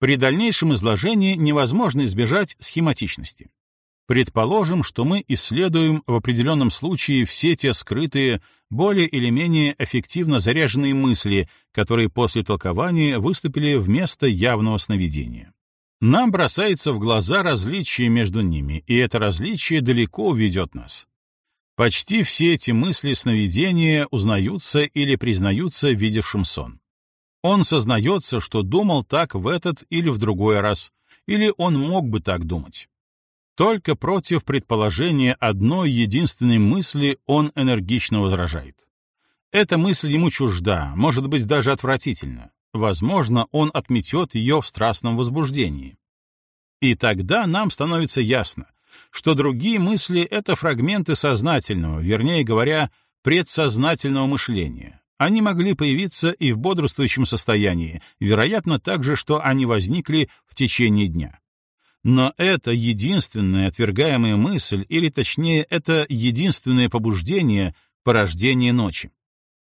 При дальнейшем изложении невозможно избежать схематичности. Предположим, что мы исследуем в определенном случае все те скрытые, более или менее эффективно заряженные мысли, которые после толкования выступили вместо явного сновидения. Нам бросается в глаза различие между ними, и это различие далеко уведет нас. Почти все эти мысли сновидения узнаются или признаются видевшим сон. Он сознается, что думал так в этот или в другой раз, или он мог бы так думать. Только против предположения одной единственной мысли он энергично возражает. Эта мысль ему чужда, может быть, даже отвратительна. Возможно, он отметет ее в страстном возбуждении. И тогда нам становится ясно, что другие мысли — это фрагменты сознательного, вернее говоря, предсознательного мышления. Они могли появиться и в бодрствующем состоянии, вероятно, так же, что они возникли в течение дня. Но это единственная отвергаемая мысль, или точнее, это единственное побуждение — порождение ночи.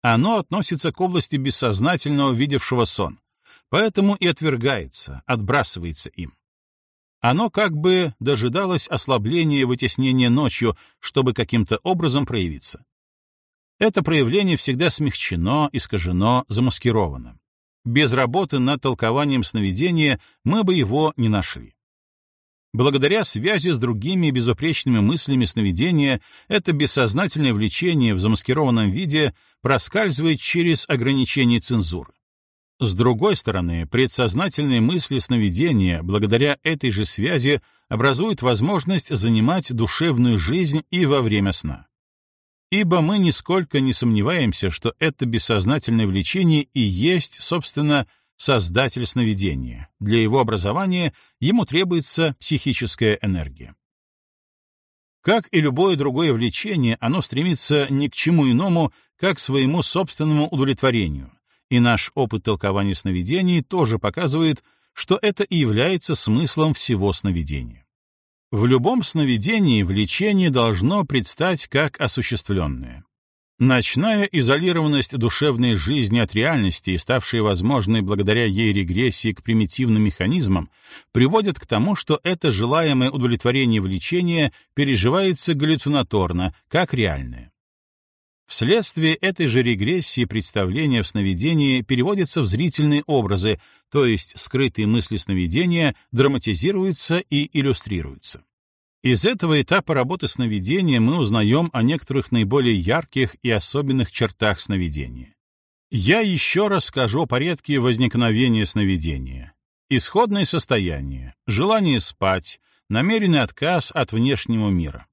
Оно относится к области бессознательного, видевшего сон, поэтому и отвергается, отбрасывается им. Оно как бы дожидалось ослабления вытеснения ночью, чтобы каким-то образом проявиться. Это проявление всегда смягчено, искажено, замаскировано. Без работы над толкованием сновидения мы бы его не нашли. Благодаря связи с другими безупречными мыслями сновидения, это бессознательное влечение в замаскированном виде проскальзывает через ограничение цензуры. С другой стороны, предсознательные мысли сновидения, благодаря этой же связи, образуют возможность занимать душевную жизнь и во время сна. Ибо мы нисколько не сомневаемся, что это бессознательное влечение и есть, собственно, создатель сновидения. Для его образования ему требуется психическая энергия. Как и любое другое влечение, оно стремится ни к чему иному, как к своему собственному удовлетворению. И наш опыт толкования сновидений тоже показывает, что это и является смыслом всего сновидения. В любом сновидении влечение должно предстать как осуществленное. Ночная изолированность душевной жизни от реальности, ставшая возможной благодаря ей регрессии к примитивным механизмам, приводит к тому, что это желаемое удовлетворение влечения переживается галлюцинаторно, как реальное. Вследствие этой же регрессии представления в сновидении переводятся в зрительные образы, то есть скрытые мысли сновидения драматизируются и иллюстрируются. Из этого этапа работы сновидения мы узнаем о некоторых наиболее ярких и особенных чертах сновидения. Я еще раз скажу о порядке возникновения сновидения. Исходное состояние, желание спать, намеренный отказ от внешнего мира.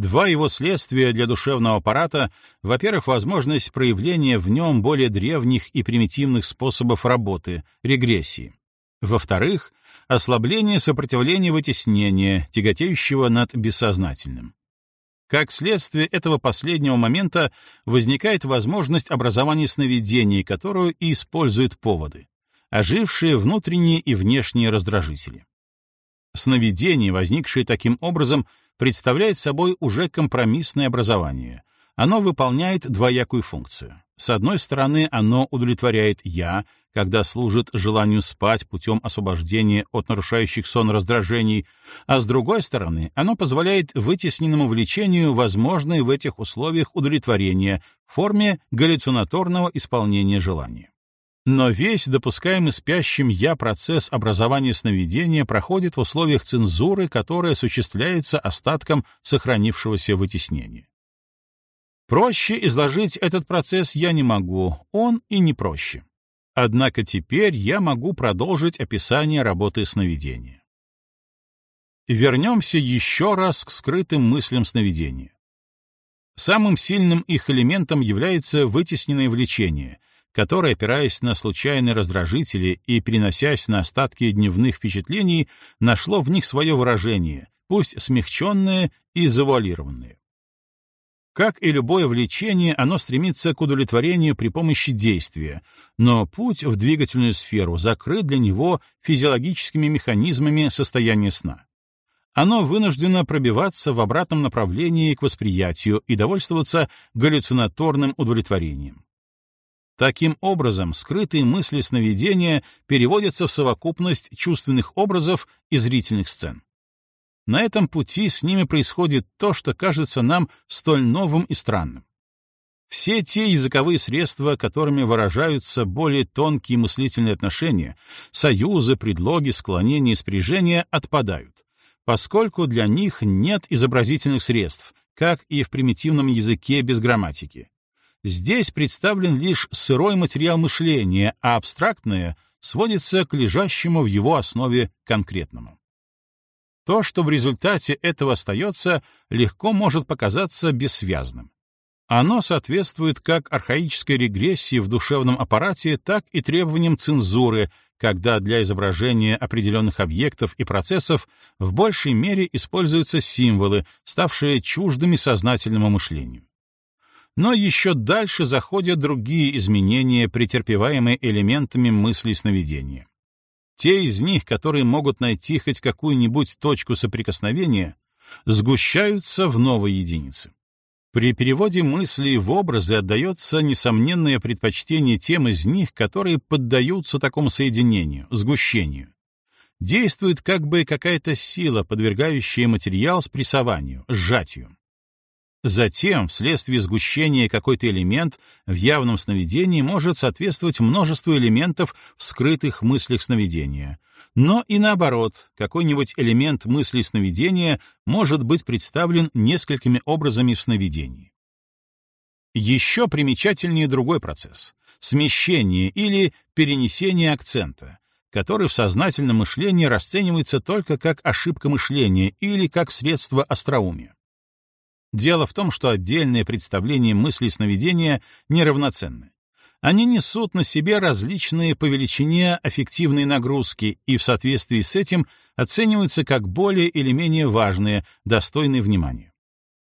Два его следствия для душевного аппарата — во-первых, возможность проявления в нем более древних и примитивных способов работы, регрессии. Во-вторых, ослабление сопротивления вытеснения, тяготеющего над бессознательным. Как следствие этого последнего момента возникает возможность образования сновидений, которую и используют поводы, ожившие внутренние и внешние раздражители. Сновидение, возникшее таким образом, представляет собой уже компромиссное образование. Оно выполняет двоякую функцию. С одной стороны, оно удовлетворяет «я», когда служит желанию спать путем освобождения от нарушающих сон раздражений, а с другой стороны, оно позволяет вытесненному влечению возможное в этих условиях удовлетворение в форме галлюцинаторного исполнения желания. Но весь допускаемый спящим «я» процесс образования сновидения проходит в условиях цензуры, которая осуществляется остатком сохранившегося вытеснения. Проще изложить этот процесс я не могу, он и не проще. Однако теперь я могу продолжить описание работы сновидения. Вернемся еще раз к скрытым мыслям сновидения. Самым сильным их элементом является вытесненное влечение, которое, опираясь на случайные раздражители и переносясь на остатки дневных впечатлений, нашло в них свое выражение, пусть смягченное и завуалированное. Как и любое влечение, оно стремится к удовлетворению при помощи действия, но путь в двигательную сферу закрыт для него физиологическими механизмами состояния сна. Оно вынуждено пробиваться в обратном направлении к восприятию и довольствоваться галлюцинаторным удовлетворением. Таким образом, скрытые мысли сновидения переводятся в совокупность чувственных образов и зрительных сцен. На этом пути с ними происходит то, что кажется нам столь новым и странным. Все те языковые средства, которыми выражаются более тонкие мыслительные отношения, союзы, предлоги, склонения и спряжения, отпадают, поскольку для них нет изобразительных средств, как и в примитивном языке без грамматики. Здесь представлен лишь сырой материал мышления, а абстрактное сводится к лежащему в его основе конкретному. То, что в результате этого остается, легко может показаться бессвязным. Оно соответствует как архаической регрессии в душевном аппарате, так и требованиям цензуры, когда для изображения определенных объектов и процессов в большей мере используются символы, ставшие чуждыми сознательному мышлению. Но еще дальше заходят другие изменения, претерпеваемые элементами мысли сновидения. Те из них, которые могут найти хоть какую-нибудь точку соприкосновения, сгущаются в новой единице. При переводе мыслей в образы отдается несомненное предпочтение тем из них, которые поддаются такому соединению, сгущению. Действует как бы какая-то сила, подвергающая материал спрессованию, сжатию. Затем, вследствие сгущения какой-то элемент в явном сновидении может соответствовать множеству элементов в скрытых мыслях сновидения. Но и наоборот, какой-нибудь элемент мысли сновидения может быть представлен несколькими образами в сновидении. Еще примечательнее другой процесс — смещение или перенесение акцента, который в сознательном мышлении расценивается только как ошибка мышления или как средство остроумия. Дело в том, что отдельные представления мысли сновидения неравноценны. Они несут на себе различные по величине аффективные нагрузки и в соответствии с этим оцениваются как более или менее важные, достойные внимания.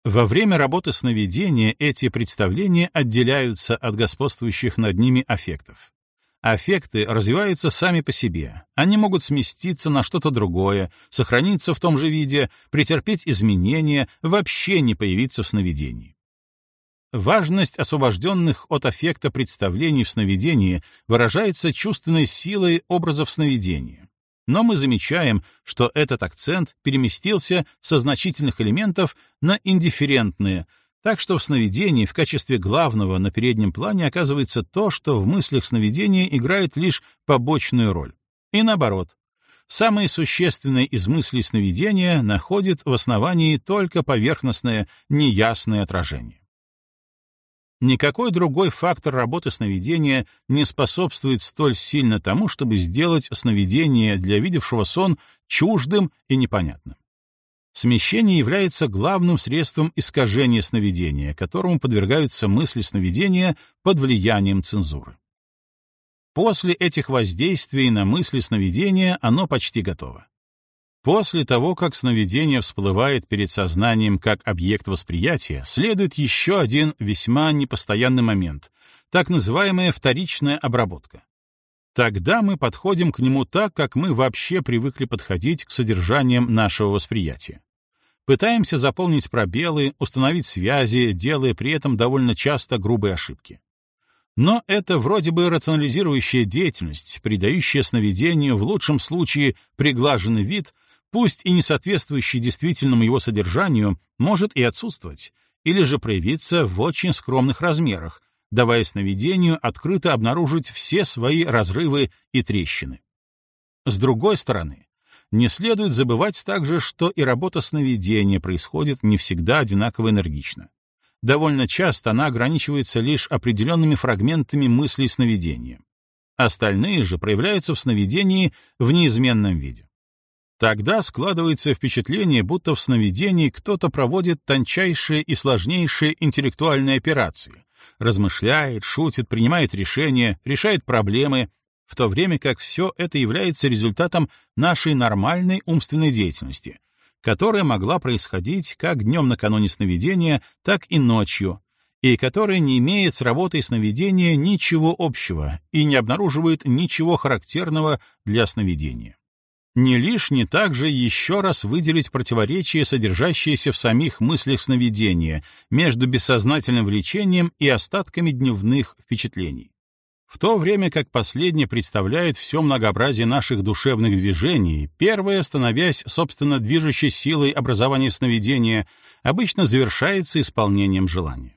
Во время работы сновидения эти представления отделяются от господствующих над ними аффектов. Аффекты развиваются сами по себе. Они могут сместиться на что-то другое, сохраниться в том же виде, претерпеть изменения, вообще не появиться в сновидении. Важность освобожденных от аффекта представлений в сновидении выражается чувственной силой образов сновидения. Но мы замечаем, что этот акцент переместился со значительных элементов на индифферентные, так что в сновидении в качестве главного на переднем плане оказывается то, что в мыслях сновидения играет лишь побочную роль. И наоборот, самые существенные из мыслей сновидения находит в основании только поверхностное, неясное отражение. Никакой другой фактор работы сновидения не способствует столь сильно тому, чтобы сделать сновидение для видевшего сон чуждым и непонятным. Смещение является главным средством искажения сновидения, которому подвергаются мысли сновидения под влиянием цензуры. После этих воздействий на мысли сновидения оно почти готово. После того, как сновидение всплывает перед сознанием как объект восприятия, следует еще один весьма непостоянный момент — так называемая вторичная обработка. Тогда мы подходим к нему так, как мы вообще привыкли подходить к содержаниям нашего восприятия. Пытаемся заполнить пробелы, установить связи, делая при этом довольно часто грубые ошибки. Но это вроде бы рационализирующая деятельность, придающая сновидению в лучшем случае приглаженный вид, пусть и не соответствующий действительному его содержанию, может и отсутствовать, или же проявиться в очень скромных размерах, давая сновидению открыто обнаружить все свои разрывы и трещины. С другой стороны, не следует забывать также, что и работа сновидения происходит не всегда одинаково энергично. Довольно часто она ограничивается лишь определенными фрагментами мыслей сновидения. Остальные же проявляются в сновидении в неизменном виде. Тогда складывается впечатление, будто в сновидении кто-то проводит тончайшие и сложнейшие интеллектуальные операции, размышляет, шутит, принимает решения, решает проблемы, в то время как все это является результатом нашей нормальной умственной деятельности, которая могла происходить как днем накануне сновидения, так и ночью, и которая не имеет с работой сновидения ничего общего и не обнаруживает ничего характерного для сновидения. Не лишне также еще раз выделить противоречие, содержащееся в самих мыслях сновидения между бессознательным влечением и остатками дневных впечатлений. В то время как последнее представляет все многообразие наших душевных движений, первое, становясь, собственно, движущей силой образования сновидения, обычно завершается исполнением желания.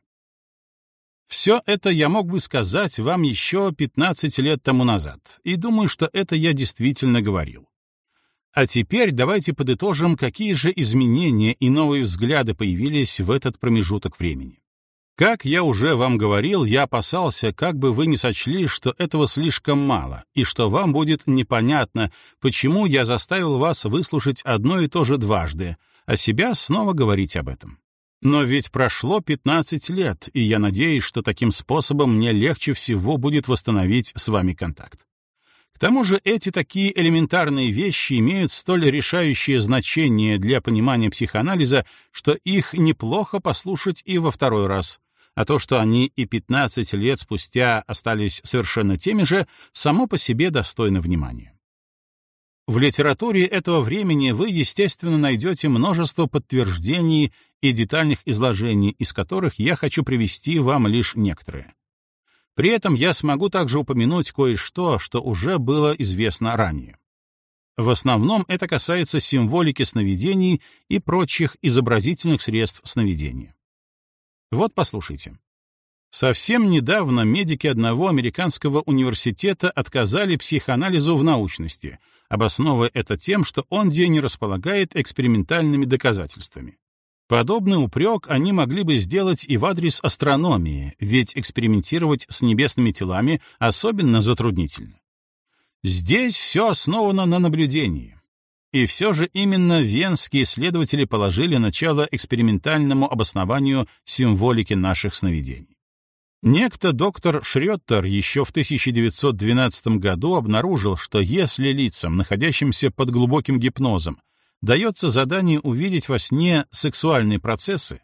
Все это я мог бы сказать вам еще 15 лет тому назад, и думаю, что это я действительно говорил. А теперь давайте подытожим, какие же изменения и новые взгляды появились в этот промежуток времени. Как я уже вам говорил, я опасался, как бы вы не сочли, что этого слишком мало, и что вам будет непонятно, почему я заставил вас выслушать одно и то же дважды, а себя снова говорить об этом. Но ведь прошло 15 лет, и я надеюсь, что таким способом мне легче всего будет восстановить с вами контакт. Тому же эти такие элементарные вещи имеют столь решающее значение для понимания психоанализа, что их неплохо послушать и во второй раз, а то, что они и 15 лет спустя остались совершенно теми же, само по себе достойно внимания. В литературе этого времени вы, естественно, найдете множество подтверждений и детальных изложений, из которых я хочу привести вам лишь некоторые. При этом я смогу также упомянуть кое-что, что уже было известно ранее. В основном это касается символики сновидений и прочих изобразительных средств сновидения. Вот послушайте. Совсем недавно медики одного американского университета отказали психоанализу в научности, обосновывая это тем, что он где не располагает экспериментальными доказательствами. Подобный упрек они могли бы сделать и в адрес астрономии, ведь экспериментировать с небесными телами особенно затруднительно. Здесь все основано на наблюдении. И все же именно венские исследователи положили начало экспериментальному обоснованию символики наших сновидений. Некто доктор Шрёттер еще в 1912 году обнаружил, что если лицам, находящимся под глубоким гипнозом, дается задание увидеть во сне сексуальные процессы,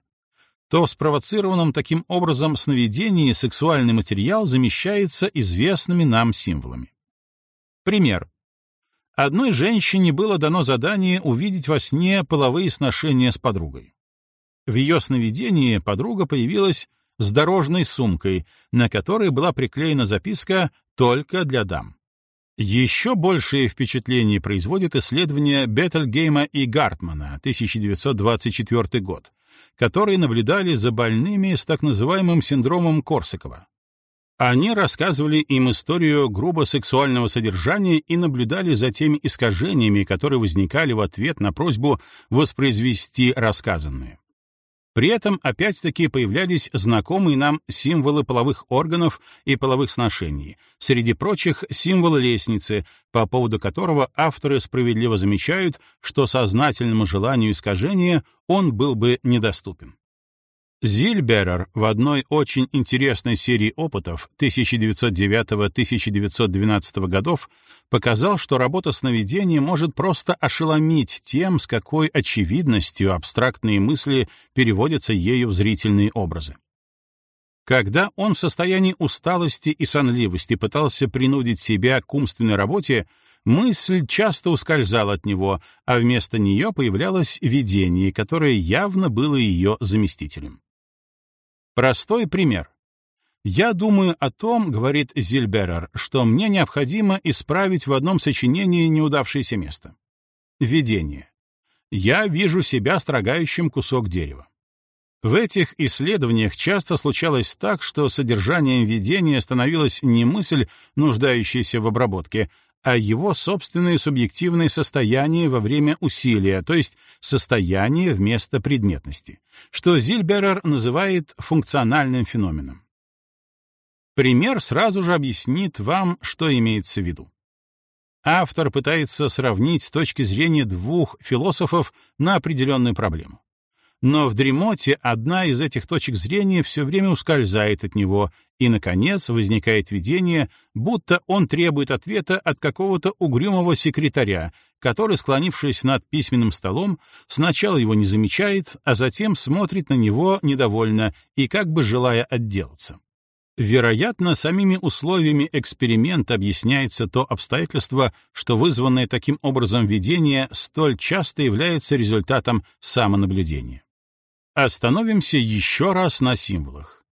то в спровоцированном таким образом сновидении сексуальный материал замещается известными нам символами. Пример. Одной женщине было дано задание увидеть во сне половые сношения с подругой. В ее сновидении подруга появилась с дорожной сумкой, на которой была приклеена записка «Только для дам». Еще большее впечатление производит исследование Беттельгейма и Гартмана, 1924 год, которые наблюдали за больными с так называемым синдромом Корсакова. Они рассказывали им историю грубо сексуального содержания и наблюдали за теми искажениями, которые возникали в ответ на просьбу воспроизвести рассказанное. При этом опять-таки появлялись знакомые нам символы половых органов и половых сношений, среди прочих символ лестницы, по поводу которого авторы справедливо замечают, что сознательному желанию искажения он был бы недоступен. Зильберер в одной очень интересной серии опытов 1909-1912 годов показал, что работа сновидения может просто ошеломить тем, с какой очевидностью абстрактные мысли переводятся ею в зрительные образы. Когда он в состоянии усталости и сонливости пытался принудить себя к умственной работе, мысль часто ускользала от него, а вместо нее появлялось видение, которое явно было ее заместителем. Простой пример. «Я думаю о том, — говорит Зильберер, — что мне необходимо исправить в одном сочинении неудавшееся место. Видение. Я вижу себя строгающим кусок дерева. В этих исследованиях часто случалось так, что содержанием видения становилась не мысль, нуждающаяся в обработке, а его собственное субъективное состояние во время усилия, то есть состояние вместо предметности, что Зильберер называет функциональным феноменом. Пример сразу же объяснит вам, что имеется в виду. Автор пытается сравнить с точки зрения двух философов на определенную проблему но в дремоте одна из этих точек зрения все время ускользает от него, и, наконец, возникает видение, будто он требует ответа от какого-то угрюмого секретаря, который, склонившись над письменным столом, сначала его не замечает, а затем смотрит на него недовольно и как бы желая отделаться. Вероятно, самими условиями эксперимента объясняется то обстоятельство, что вызванное таким образом видение столь часто является результатом самонаблюдения. Остановимся еще раз на символах.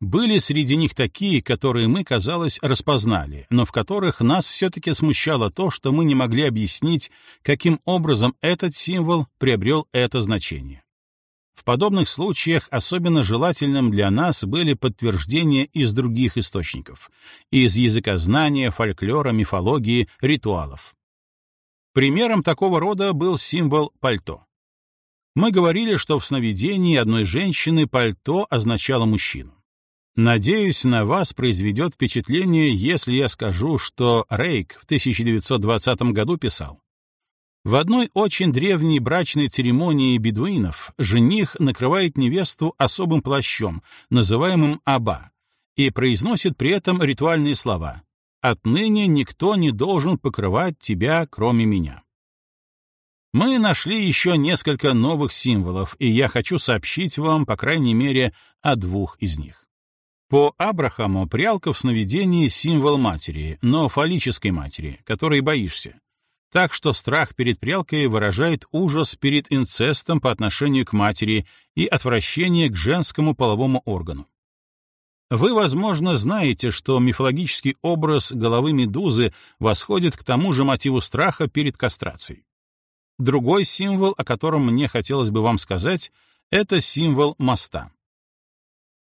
Были среди них такие, которые мы, казалось, распознали, но в которых нас все-таки смущало то, что мы не могли объяснить, каким образом этот символ приобрел это значение. В подобных случаях особенно желательным для нас были подтверждения из других источников, из языкознания, фольклора, мифологии, ритуалов. Примером такого рода был символ пальто. Мы говорили, что в сновидении одной женщины пальто означало мужчину. Надеюсь, на вас произведет впечатление, если я скажу, что Рейк в 1920 году писал. В одной очень древней брачной церемонии бедуинов жених накрывает невесту особым плащом, называемым аба, и произносит при этом ритуальные слова «Отныне никто не должен покрывать тебя, кроме меня». Мы нашли еще несколько новых символов, и я хочу сообщить вам, по крайней мере, о двух из них. По Абрахаму прялка в сновидении — символ матери, но фаллической матери, которой боишься. Так что страх перед прялкой выражает ужас перед инцестом по отношению к матери и отвращение к женскому половому органу. Вы, возможно, знаете, что мифологический образ головы медузы восходит к тому же мотиву страха перед кастрацией. Другой символ, о котором мне хотелось бы вам сказать, это символ моста.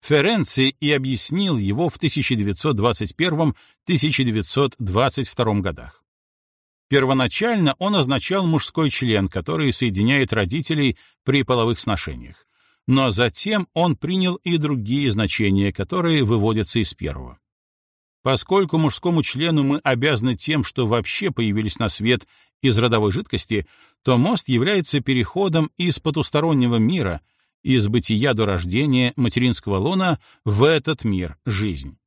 Ференци и объяснил его в 1921-1922 годах. Первоначально он означал мужской член, который соединяет родителей при половых сношениях. Но затем он принял и другие значения, которые выводятся из первого. Поскольку мужскому члену мы обязаны тем, что вообще появились на свет из родовой жидкости, то мост является переходом из потустороннего мира — из бытия до рождения материнского лона в этот мир, жизнь.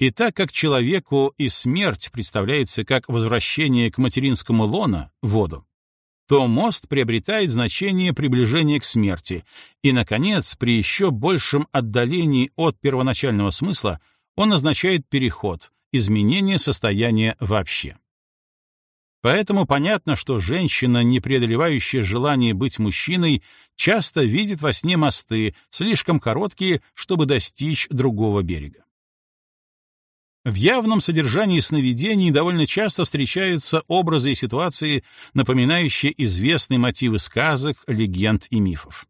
И так как человеку и смерть представляется как возвращение к материнскому лона, воду, то мост приобретает значение приближения к смерти, и, наконец, при еще большем отдалении от первоначального смысла он означает переход, изменение состояния вообще. Поэтому понятно, что женщина, не преодолевающая желание быть мужчиной, часто видит во сне мосты, слишком короткие, чтобы достичь другого берега. В явном содержании сновидений довольно часто встречаются образы и ситуации, напоминающие известные мотивы сказок, легенд и мифов.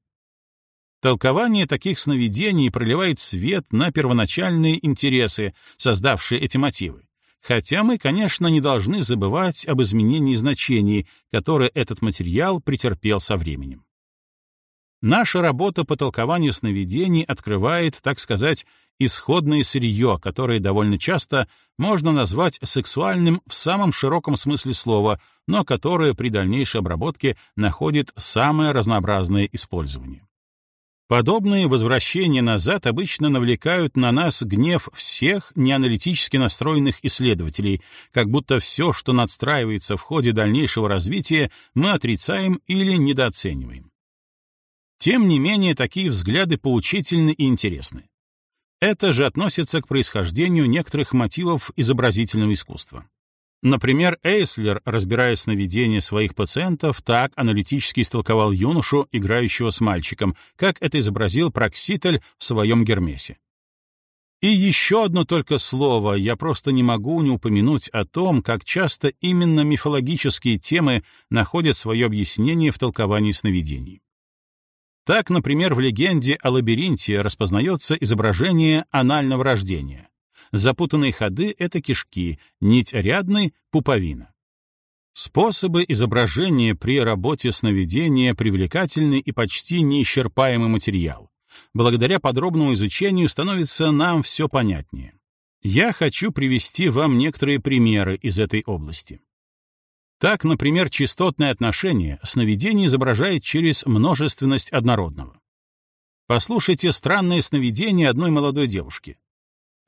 Толкование таких сновидений проливает свет на первоначальные интересы, создавшие эти мотивы, Хотя мы, конечно, не должны забывать об изменении значений, которое этот материал претерпел со временем. Наша работа по толкованию сновидений открывает, так сказать, исходное сырье, которое довольно часто можно назвать сексуальным в самом широком смысле слова, но которое при дальнейшей обработке находит самое разнообразное использование. Подобные возвращения назад обычно навлекают на нас гнев всех неаналитически настроенных исследователей, как будто все, что надстраивается в ходе дальнейшего развития, мы отрицаем или недооцениваем. Тем не менее, такие взгляды поучительны и интересны. Это же относится к происхождению некоторых мотивов изобразительного искусства. Например, Эйслер, разбирая сновидения своих пациентов, так аналитически истолковал юношу, играющего с мальчиком, как это изобразил Прокситель в своем Гермесе. И еще одно только слово, я просто не могу не упомянуть о том, как часто именно мифологические темы находят свое объяснение в толковании сновидений. Так, например, в легенде о лабиринте распознается изображение анального рождения, Запутанные ходы — это кишки, нить рядной — пуповина. Способы изображения при работе сновидения привлекательный и почти неисчерпаемый материал. Благодаря подробному изучению становится нам все понятнее. Я хочу привести вам некоторые примеры из этой области. Так, например, частотное отношение сновидение изображает через множественность однородного. Послушайте странное сновидение одной молодой девушки.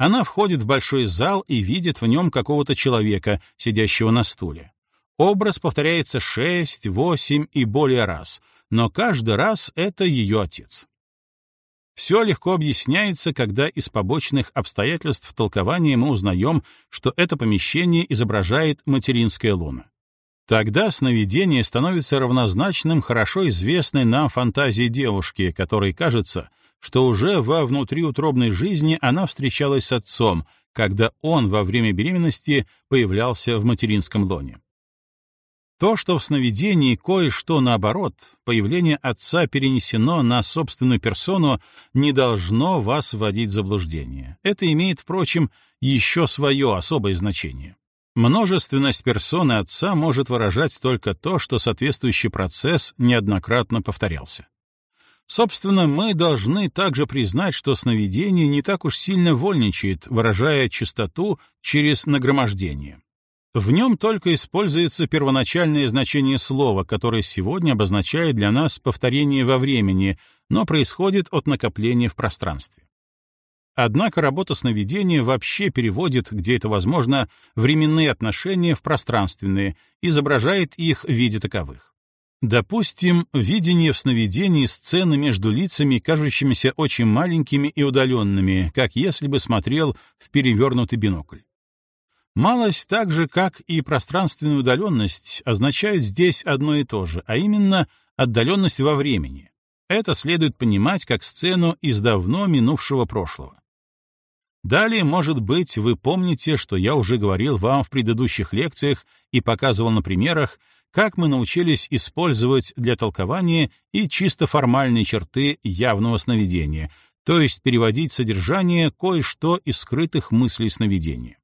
Она входит в большой зал и видит в нем какого-то человека, сидящего на стуле. Образ повторяется шесть, восемь и более раз, но каждый раз это ее отец. Все легко объясняется, когда из побочных обстоятельств толкования мы узнаем, что это помещение изображает материнская луна. Тогда сновидение становится равнозначным хорошо известной нам фантазии девушки, которой кажется, что уже во внутриутробной жизни она встречалась с отцом, когда он во время беременности появлялся в материнском лоне. То, что в сновидении кое-что наоборот, появление отца перенесено на собственную персону, не должно вас вводить в заблуждение. Это имеет, впрочем, еще свое особое значение. Множественность персоны отца может выражать только то, что соответствующий процесс неоднократно повторялся. Собственно, мы должны также признать, что сновидение не так уж сильно вольничает, выражая чистоту через нагромождение. В нем только используется первоначальное значение слова, которое сегодня обозначает для нас повторение во времени, но происходит от накопления в пространстве. Однако работа сновидения вообще переводит, где это возможно, временные отношения в пространственные, изображает их в виде таковых. Допустим, видение в сновидении сцены между лицами, кажущимися очень маленькими и удаленными, как если бы смотрел в перевернутый бинокль. Малость, так же как и пространственную удаленность, означают здесь одно и то же, а именно отдаленность во времени. Это следует понимать как сцену из давно минувшего прошлого. Далее, может быть, вы помните, что я уже говорил вам в предыдущих лекциях и показывал на примерах, как мы научились использовать для толкования и чисто формальные черты явного сновидения, то есть переводить содержание кое-что из скрытых мыслей сновидения.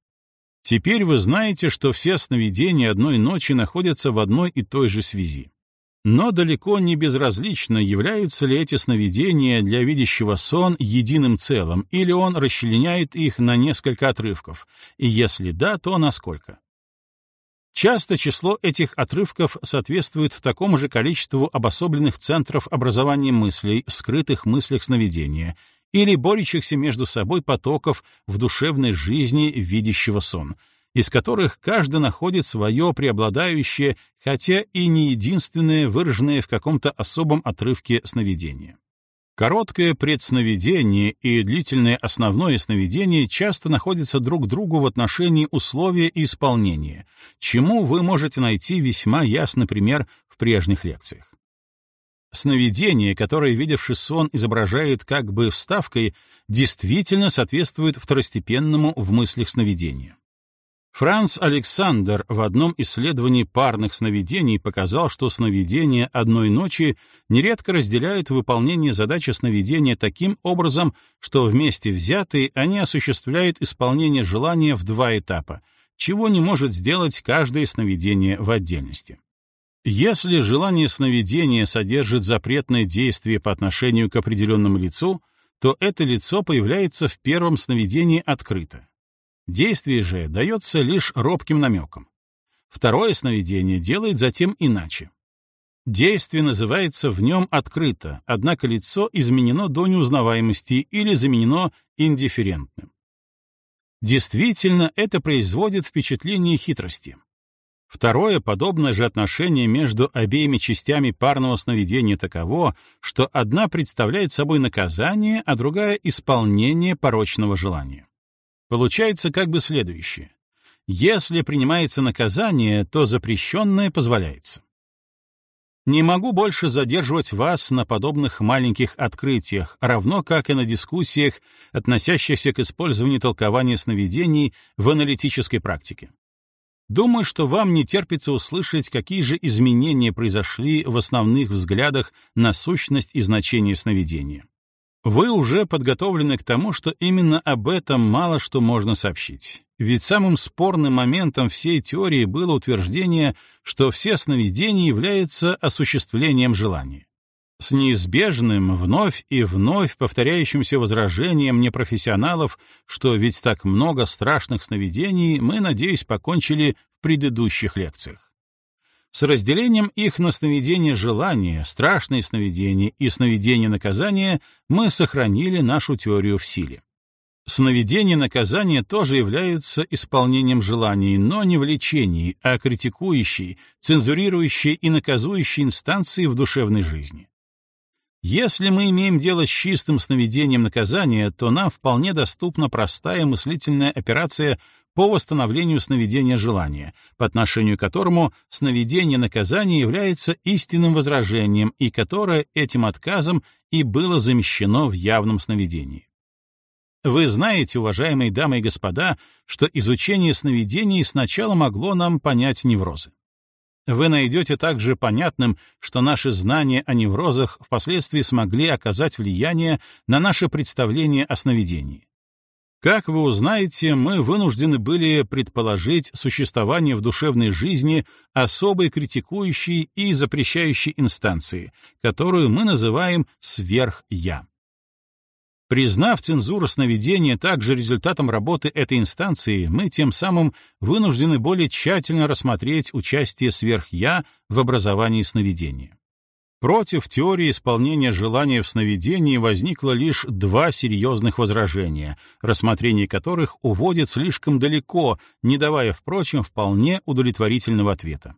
Теперь вы знаете, что все сновидения одной ночи находятся в одной и той же связи. Но далеко не безразлично, являются ли эти сновидения для видящего сон единым целым, или он расчленяет их на несколько отрывков, и если да, то насколько. Часто число этих отрывков соответствует такому же количеству обособленных центров образования мыслей скрытых мыслях сновидения — или борющихся между собой потоков в душевной жизни видящего сон, из которых каждый находит свое преобладающее, хотя и не единственное, выраженное в каком-то особом отрывке сновидения. Короткое предсновидение и длительное основное сновидение часто находятся друг к другу в отношении условия и исполнения, чему вы можете найти весьма ясный пример в прежних лекциях. Сновидение, которое видевший сон изображает как бы вставкой, действительно соответствует второстепенному в мыслях сновидению. Франц Александр в одном исследовании парных сновидений показал, что сновидения одной ночи нередко разделяют выполнение задачи сновидения таким образом, что вместе взятые они осуществляют исполнение желания в два этапа, чего не может сделать каждое сновидение в отдельности. Если желание сновидения содержит запретное действие по отношению к определенному лицу, то это лицо появляется в первом сновидении открыто. Действие же дается лишь робким намеком. Второе сновидение делает затем иначе. Действие называется в нем открыто, однако лицо изменено до неузнаваемости или заменено индифферентным. Действительно, это производит впечатление хитрости. Второе, подобное же отношение между обеими частями парного сновидения таково, что одна представляет собой наказание, а другая — исполнение порочного желания. Получается как бы следующее. Если принимается наказание, то запрещенное позволяется. Не могу больше задерживать вас на подобных маленьких открытиях, равно как и на дискуссиях, относящихся к использованию толкования сновидений в аналитической практике. Думаю, что вам не терпится услышать, какие же изменения произошли в основных взглядах на сущность и значение сновидения. Вы уже подготовлены к тому, что именно об этом мало что можно сообщить. Ведь самым спорным моментом всей теории было утверждение, что все сновидения являются осуществлением желания с неизбежным, вновь и вновь повторяющимся возражением непрофессионалов, что ведь так много страшных сновидений мы, надеюсь, покончили в предыдущих лекциях. С разделением их на сновидения желания, страшные сновидения и сновидения наказания мы сохранили нашу теорию в силе. Сновидения наказания тоже являются исполнением желаний, но не в лечении, а критикующей, цензурирующей и наказующей инстанции в душевной жизни. Если мы имеем дело с чистым сновидением наказания, то нам вполне доступна простая мыслительная операция по восстановлению сновидения желания, по отношению к которому сновидение наказания является истинным возражением и которое этим отказом и было замещено в явном сновидении. Вы знаете, уважаемые дамы и господа, что изучение сновидений сначала могло нам понять неврозы. Вы найдете также понятным, что наши знания о неврозах впоследствии смогли оказать влияние на наше представление о сновидении. Как вы узнаете, мы вынуждены были предположить существование в душевной жизни особой критикующей и запрещающей инстанции, которую мы называем «сверх-я». Признав цензуру сновидения также результатом работы этой инстанции, мы тем самым вынуждены более тщательно рассмотреть участие сверх-я в образовании сновидения. Против теории исполнения желания в сновидении возникло лишь два серьезных возражения, рассмотрение которых уводит слишком далеко, не давая, впрочем, вполне удовлетворительного ответа.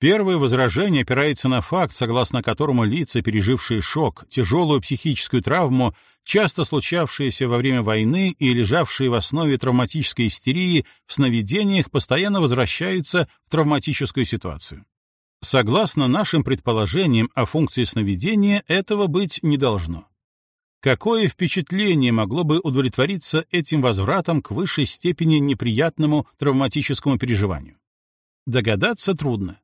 Первое возражение опирается на факт, согласно которому лица, пережившие шок, тяжелую психическую травму, часто случавшиеся во время войны и лежавшие в основе травматической истерии, в сновидениях постоянно возвращаются в травматическую ситуацию. Согласно нашим предположениям о функции сновидения, этого быть не должно. Какое впечатление могло бы удовлетвориться этим возвратом к высшей степени неприятному травматическому переживанию? Догадаться трудно.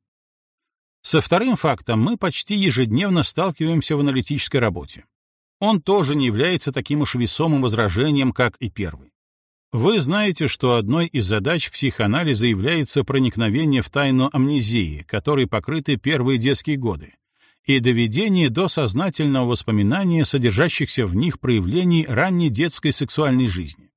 Со вторым фактом мы почти ежедневно сталкиваемся в аналитической работе. Он тоже не является таким уж весомым возражением, как и первый. Вы знаете, что одной из задач психоанализа является проникновение в тайну амнезии, которой покрыты первые детские годы, и доведение до сознательного воспоминания содержащихся в них проявлений ранней детской сексуальной жизни.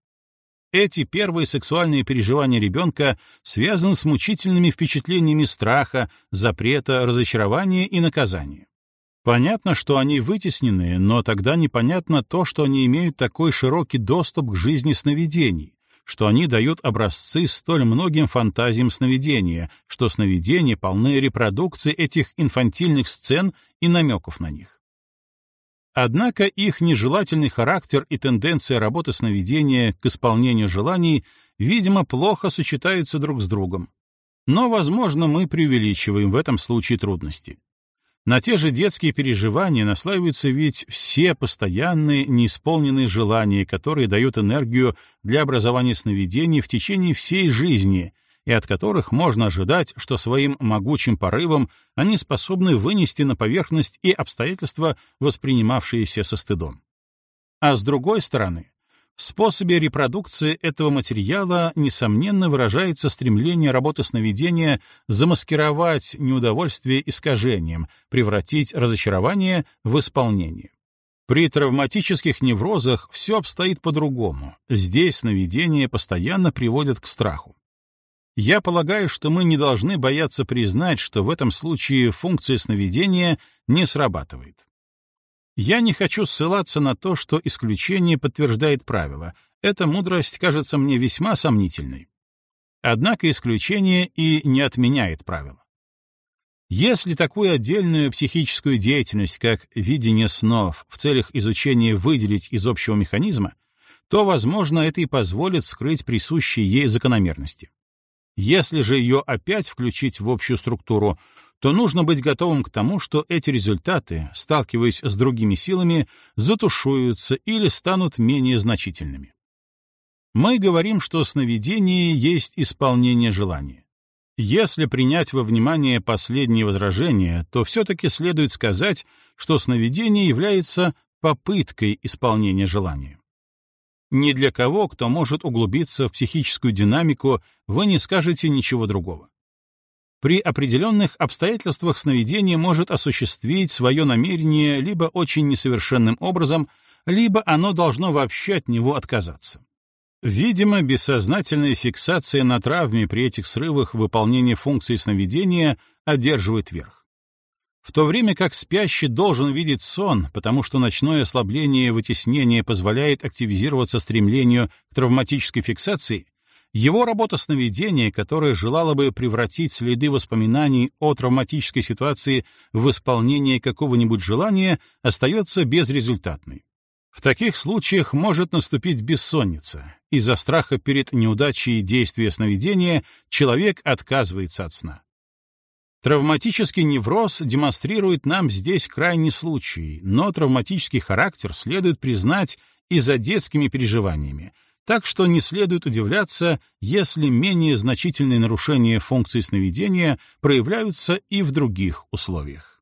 Эти первые сексуальные переживания ребенка связаны с мучительными впечатлениями страха, запрета, разочарования и наказания. Понятно, что они вытеснены, но тогда непонятно то, что они имеют такой широкий доступ к жизни сновидений, что они дают образцы столь многим фантазиям сновидения, что сновидения полны репродукции этих инфантильных сцен и намеков на них. Однако их нежелательный характер и тенденция работы сновидения к исполнению желаний, видимо, плохо сочетаются друг с другом. Но, возможно, мы преувеличиваем в этом случае трудности. На те же детские переживания наслаиваются ведь все постоянные неисполненные желания, которые дают энергию для образования сновидений в течение всей жизни и от которых можно ожидать, что своим могучим порывом они способны вынести на поверхность и обстоятельства, воспринимавшиеся со стыдом. А с другой стороны, в способе репродукции этого материала, несомненно, выражается стремление работы сновидения замаскировать неудовольствие искажением, превратить разочарование в исполнение. При травматических неврозах все обстоит по-другому. Здесь сновидения постоянно приводят к страху. Я полагаю, что мы не должны бояться признать, что в этом случае функция сновидения не срабатывает. Я не хочу ссылаться на то, что исключение подтверждает правило. Эта мудрость кажется мне весьма сомнительной. Однако исключение и не отменяет правила. Если такую отдельную психическую деятельность, как видение снов, в целях изучения выделить из общего механизма, то, возможно, это и позволит скрыть присущие ей закономерности. Если же ее опять включить в общую структуру, то нужно быть готовым к тому, что эти результаты, сталкиваясь с другими силами, затушуются или станут менее значительными. Мы говорим, что сновидение есть исполнение желания. Если принять во внимание последние возражения, то все-таки следует сказать, что сновидение является попыткой исполнения желания. Ни для кого, кто может углубиться в психическую динамику, вы не скажете ничего другого. При определенных обстоятельствах сновидение может осуществить свое намерение либо очень несовершенным образом, либо оно должно вообще от него отказаться. Видимо, бессознательная фиксация на травме при этих срывах выполнения функции сновидения одерживает верх. В то время как спящий должен видеть сон, потому что ночное ослабление вытеснения позволяет активизироваться стремлению к травматической фиксации, его работа сновидения, которая желала бы превратить следы воспоминаний о травматической ситуации в исполнение какого-нибудь желания, остается безрезультатной. В таких случаях может наступить бессонница, из-за страха перед неудачей действия сновидения человек отказывается от сна. Травматический невроз демонстрирует нам здесь крайний случай, но травматический характер следует признать и за детскими переживаниями, так что не следует удивляться, если менее значительные нарушения функции сновидения проявляются и в других условиях.